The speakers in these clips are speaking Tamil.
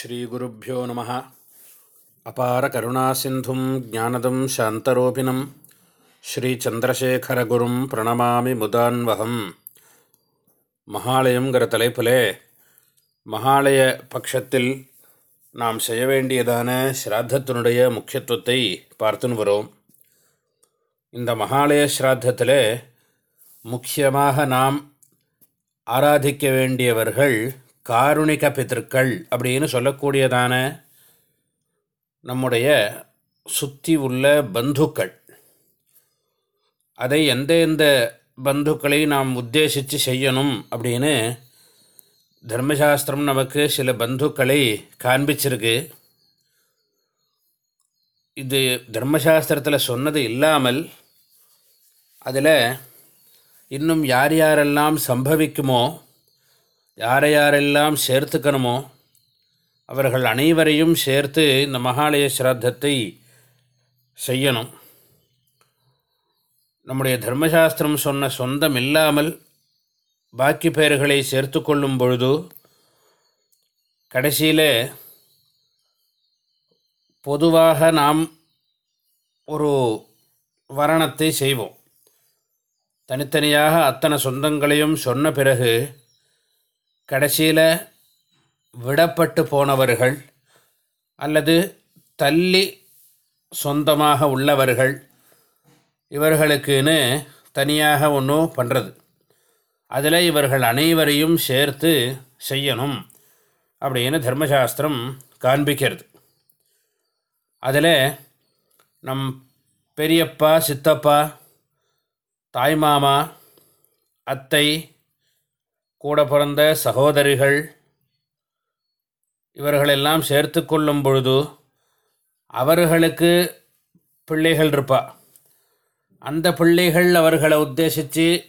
ஸ்ரீகுருப்போ நம. அபார கருணாசிந்தும் ஜானதம் சாந்தரூபிணம். ஸ்ரீச்சந்திரசேகரகுரும் பிரணமாமி முதான்வகம். மகாலயங்கிற தலைப்பிலே மகாலய பட்சத்தில் நாம் செய்ய வேண்டியதான ஸ்ராத்தத்தினுடைய முக்கியத்துவத்தை பார்த்துன்னு வரோம். இந்த மகாலய ஸ்ராத்தத்தில் முக்கியமாக நாம் ஆராதிக்க வேண்டியவர்கள் காருணிக பிதற்கள் அப்படின்னு சொல்லக்கூடியதான நம்முடைய சுற்றி உள்ள பந்துக்கள். அதை எந்த எந்த பந்துக்களை நாம் உத்தேசித்து செய்யணும் அப்படின்னு தர்மசாஸ்திரம் நமக்கு சில பந்துக்களை காண்பிச்சிருக்கு. இது தர்மசாஸ்திரத்தில் சொன்னது இல்லாமல் அதில் இன்னும் யார் யாரெல்லாம் சம்பவிக்குமோ யாரை யாரெல்லாம் சேர்த்துக்கணுமோ அவர்கள் அனைவரையும் சேர்த்து இந்த மகாலய சிராத்தத்தை செய்யணும். நம்முடைய தர்மசாஸ்திரம் சொன்ன சொந்தம் இல்லாமல் பாக்கி பெயர்களை சேர்த்து கொள்ளும் பொழுது கடைசியில் பொதுவாக நாம் ஒரு வரணத்தை செய்வோம். தனித்தனியாக அத்தனை சொந்தங்களையும் சொன்ன பிறகு கடைசியில் விடப்பட்டு போனவர்கள் அல்லது தள்ளி சொந்தமாக உள்ளவர்கள் இவர்களுக்குன்னு தனியாக ஒன்றும் பண்ணுறது அதில் இவர்கள் அனைவரையும் சேர்த்து செய்யணும் அப்படின்னு தர்மசாஸ்திரம் காண்பிக்கிறது. அதில் நம் பெரியப்பா சித்தப்பா தாய்மாமா அத்தை கூட பிறந்த சகோதரிகள் இவர்களெல்லாம் சேர்த்து கொள்ளும் பொழுது அவர்களுக்கு பிள்ளைகள் இருப்பா. அந்த பிள்ளைகள் அவர்களை உத்தேசித்து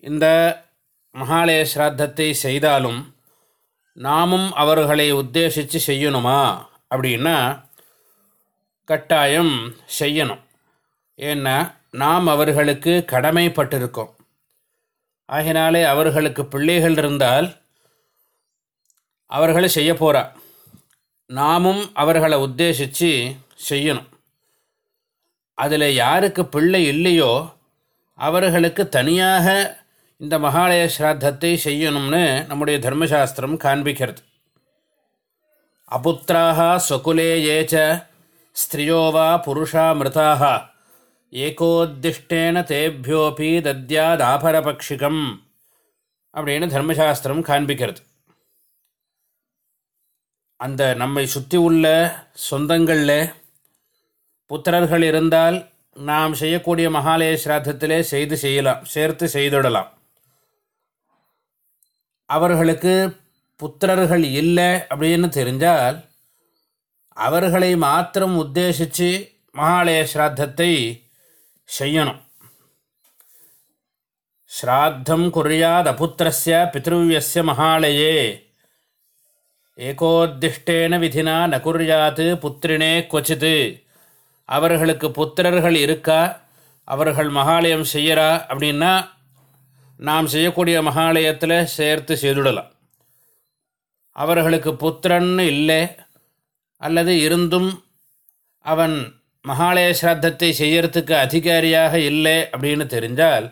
இந்த மகாலய ஸ்ராத்தத்தை செய்தாலும் நாமும் அவர்களை உத்தேசித்து செய்யணுமா? அப்படின்னா கட்டாயம் செய்யணும். ஏன்னா நாம் அவர்களுக்கு கடமைப்பட்டிருக்கோம். ஆகினாலே அவர்களுக்கு பிள்ளைகள் இருந்தால் அவர்களை செய்ய போகிறா நாமும் அவர்களை உத்தேசித்து செய்யணும். அதில் யாருக்கு பிள்ளை இல்லையோ அவர்களுக்கு தனியாக இந்த மகாலய ஸ்ராத்தத்தை செய்யணும்னு நம்முடைய தர்மசாஸ்திரம் காண்பிக்கிறது. அபுத்திராக ஸ்வகுலே ஏச்ச வா புருஷா மிருதாக ஏகோத்திஷ்டேன தேபியோபி தத்யாதாபரபக்ஷிகம் அப்படின்னு தர்மசாஸ்திரம் காண்பிக்கிறது. அந்த நம்மை சுற்றி உள்ள சொந்தங்களில் புத்திரர்கள் இருந்தால் நாம் செய்யக்கூடிய மகாலய சிராதத்திலே செய்து செய்யலாம் சேர்த்து செய்துடலாம். அவர்களுக்கு புத்திரர்கள் இல்லை அப்படின்னு தெரிஞ்சால் அவர்களை மாத்திரம் உத்தேசித்து மகாலய ஸ்ராத்தத்தை செய்யணும். ஸ்ராத்தம் குறியாத் அபுத்திரஸ்ய பித்ருவியஸ்ய மகாலயே. ஏகோத்திஷ்டேன விதினா ந புத்திரினே கொச்சித்து அவர்களுக்கு புத்திரர்கள் இருக்கா? அவர்கள் மகாலயம் செய்யறா? அப்படின்னா நாம் செய்யக்கூடிய மகாலயத்தில் சேர்த்து செய்துடலாம். அவர்களுக்கு புத்திரன்னு இல்லை அல்லது இருந்தும் அவன் மகாலய சிராத்தத்தை செய்யறதுக்கு அதிகாரியாக இல்லை அப்படின்னு தெரிஞ்சால்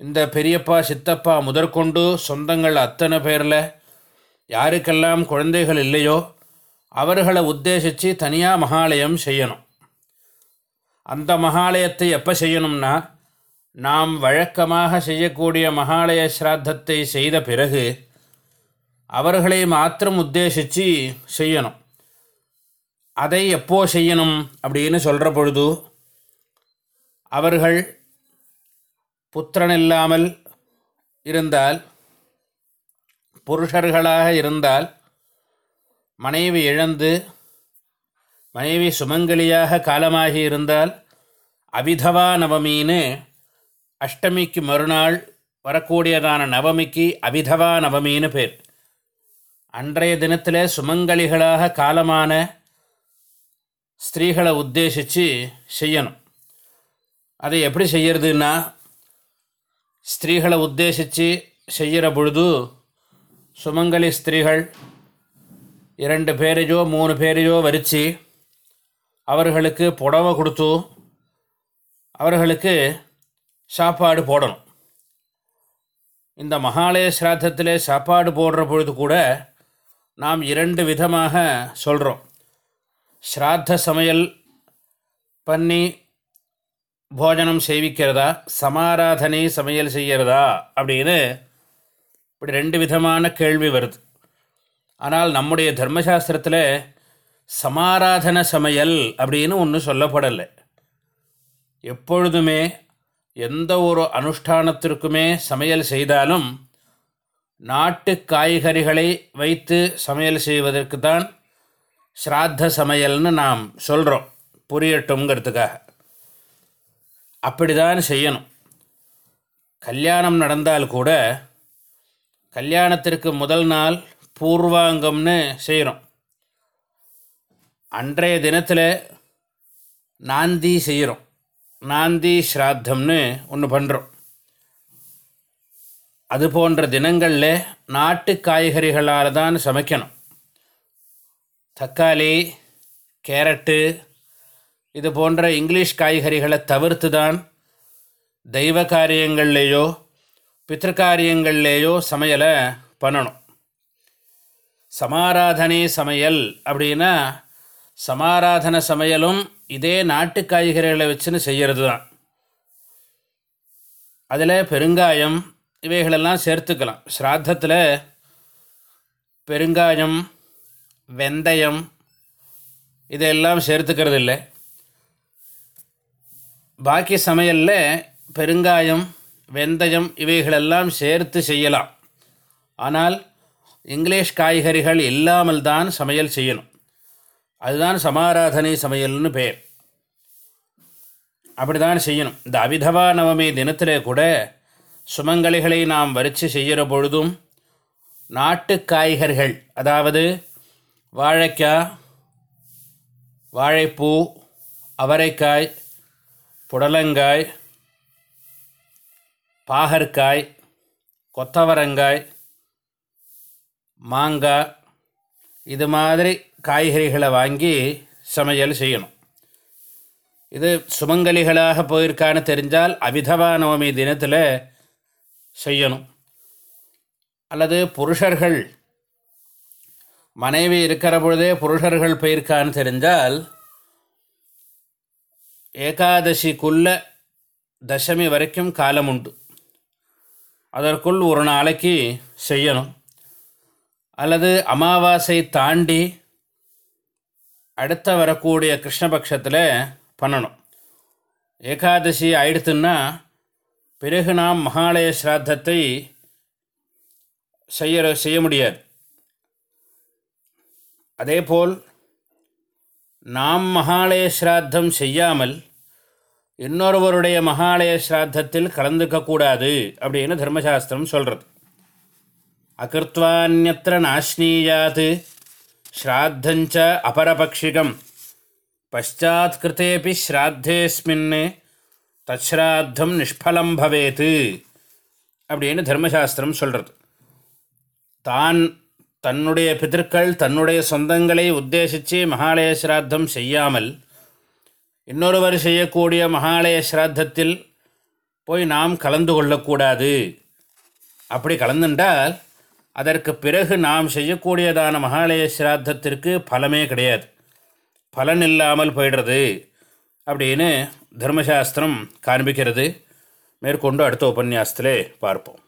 இந்த பெரியப்பா சித்தப்பா முதற்கொண்டு சொந்தங்கள் அத்தனை பேரில் யாருக்கெல்லாம் குழந்தைகள் இல்லையோ அவர்களை உத்தேசித்து தனியாக மகாலயம் செய்யணும். அந்த மகாலயத்தை எப்போ செய்யணும்னா நாம் வழக்கமாக செய்யக்கூடிய மகாலய சிராத்தத்தை செய்த பிறகு அவர்களை மாத்திரம் உத்தேசித்து செய்யணும். அதை எப்போ செய்யணும் அப்படின்னு சொல்கிற பொழுது அவர்கள் புத்திரன் இல்லாமல் இருந்தால் புருஷர்களாக இருந்தால் மனைவி இழந்து மனைவி சுமங்கலியாக காலமாகி இருந்தால் அவிதவா நவமின்னு அஷ்டமிக்கு மறுநாள் வரக்கூடியதான நவமிக்கு அவிதவா நவமின்னு பேர். அன்றைய தினத்தில் சுமங்கலிகளாக காலமான ஸ்திரீகளை உத்தேசித்து செய்யணும். அதை எப்படி செய்யறதுன்னா ஸ்திரீகளை உத்தேசித்து செய்கிற பொழுது சுமங்கலி ஸ்திரீகள் இரண்டு பேரையோ மூணு பேரையோ வரித்து அவர்களுக்கு புடவை கொடுத்து அவர்களுக்கு சாப்பாடு போடணும். இந்த மகாலய சிராதத்தில் சாப்பாடு போடுற பொழுது கூட நாம் இரண்டு விதமாக சொல்கிறோம் ஸ்ராத்த சமையல் பண்ணி போஜனம் செய்விக்கிறதா? சமாராதனை சமையல் செய்கிறதா? அப்படின்னு இப்படி ரெண்டு விதமான கேள்வி வருது. ஆனால் நம்முடைய தர்மசாஸ்திரத்தில் சமாராதன சமையல் அப்படின்னு ஒன்று சொல்லப்படலை. எப்பொழுதுமே எந்த ஒரு அனுஷ்டானத்திற்குமே சமையல் செய்தாலும் நாட்டு காய்கறிகளை வைத்து சமையல் செய்வதற்கு தான் ஸ்ராத்த சமையல்னு நாம் சொல்கிறோம் புரியட்டுங்கிறதுக்காக அப்படி தான் செய்யணும். கல்யாணம் நடந்தால் கூட கல்யாணத்திற்கு முதல் நாள் பூர்வாங்கம்னு செய்கிறோம் அன்றைய தினத்தில் நாந்தி செய்கிறோம் நாந்தி ஸ்ராத்தம்னு ஒன்று பண்ணுறோம் அது போன்ற தினங்களில் நாட்டு காய்கறிகளால் தான் சமைக்கணும். தக்காளி கேரட்டு இது போன்ற இங்கிலீஷ் காய்கறிகளை தவிர்த்து தான் தெய்வ காரியங்கள்லேயோ பித்திருக்காரியங்கள்லேயோ சமையலை பண்ணணும். சமாராதனை சமையல் அப்படின்னா சமாராதன சமையலும் இதே நாட்டு காய்கறிகளை வச்சுன்னு செய்கிறது தான் அதில் பெருங்காயம் இவைகளெல்லாம் சேர்த்துக்கலாம். ஸ்ராத்தத்தில் பெருங்காயம் வெந்தயம் இதெல்லாம் சேர்த்துக்கிறது இல்லை பாக்கி சமையலில் பெருங்காயம் வெந்தயம் இவைகளெல்லாம் சேர்த்து செய்யலாம். ஆனால் இங்கிலீஷ் காய்கறிகள் இல்லாமல் தான் சமையல் செய்யணும். அதுதான் சமாராதனை சமையல்னு பேர். அப்படி தான் செய்யணும். இந்த அபிதவா நவமி தினத்தில் கூட சுமங்கலிகளை நாம் வரிச்சு செய்கிற பொழுதும் நாட்டு காய்கறிகள் அதாவது வாழைக்காய் வாழைப்பூ அவரைக்காய் புடலங்காய் பாகற்காய் கொத்தவரங்காய் மாங்காய் இது மாதிரி காய்கறிகளை வாங்கி சமையல் செய்யணும். இது சுமங்கலிகளாக போயிருக்கான்னு தெரிஞ்சால் அவிதவா நவமி தினத்தில் செய்யணும். அல்லது புருஷர்கள் மனைவி இருக்கிற பொழுதே புருஷர்கள் போயிருக்கான்னு தெரிஞ்சால் ஏகாதசிக்குள்ள தசமி வரைக்கும் காலம் உண்டு. அதற்குள் ஒரு நாளைக்கு செய்யணும். அல்லது அமாவாசை தாண்டி அடுத்த வரக்கூடிய கிருஷ்ணபக்ஷத்தில் பண்ணணும். ஏகாதசி ஆயிடுத்துன்னா பிறகு நாம் மகாலய ஸ்ராத்தத்தை செய்ய செய்ய முடியாது. அதேபோல் நாம் மகாலய சிராத்தம் செய்யாமல் இன்னொருவருடைய மகாலய சிராத்தத்தில் கலந்துக்கக்கூடாது அப்படின்னு தர்மசாஸ்திரம் சொல்கிறது அகிருத்வான்யத்திர நாஷ்னீயாது ஸ்ராத்தஞ்ச அபரபக்ஷிகம். பஷாத் கிருத்தேபி ஸ்ராத்தேஸ்மின் தச்ராத்தம் நிஷ்பலம் பவேத்து அப்படின்னு தர்மசாஸ்திரம் சொல்கிறது தான் தன்னுடைய பிதற்கள் தன்னுடைய சொந்தங்களை உத்தேசித்து மகாலய சிராத்தம் செய்யாமல் இன்னொருவர் செய்யக்கூடிய மகாலய சிராத்தத்தில் போய் நாம் கலந்து கொள்ளக்கூடாது. அப்படி கலந்துட்டால் அதற்கு பிறகு நாம் செய்யக்கூடியதான மகாலய சிராத்தத்திற்கு பலமே கிடையாது. பலன் இல்லாமல் போயிடுறது அப்படின்னு தர்மசாஸ்திரம் காண்பிக்கிறது. மேற்கொண்டு அடுத்த உபன்யாசத்திலே பார்ப்போம்.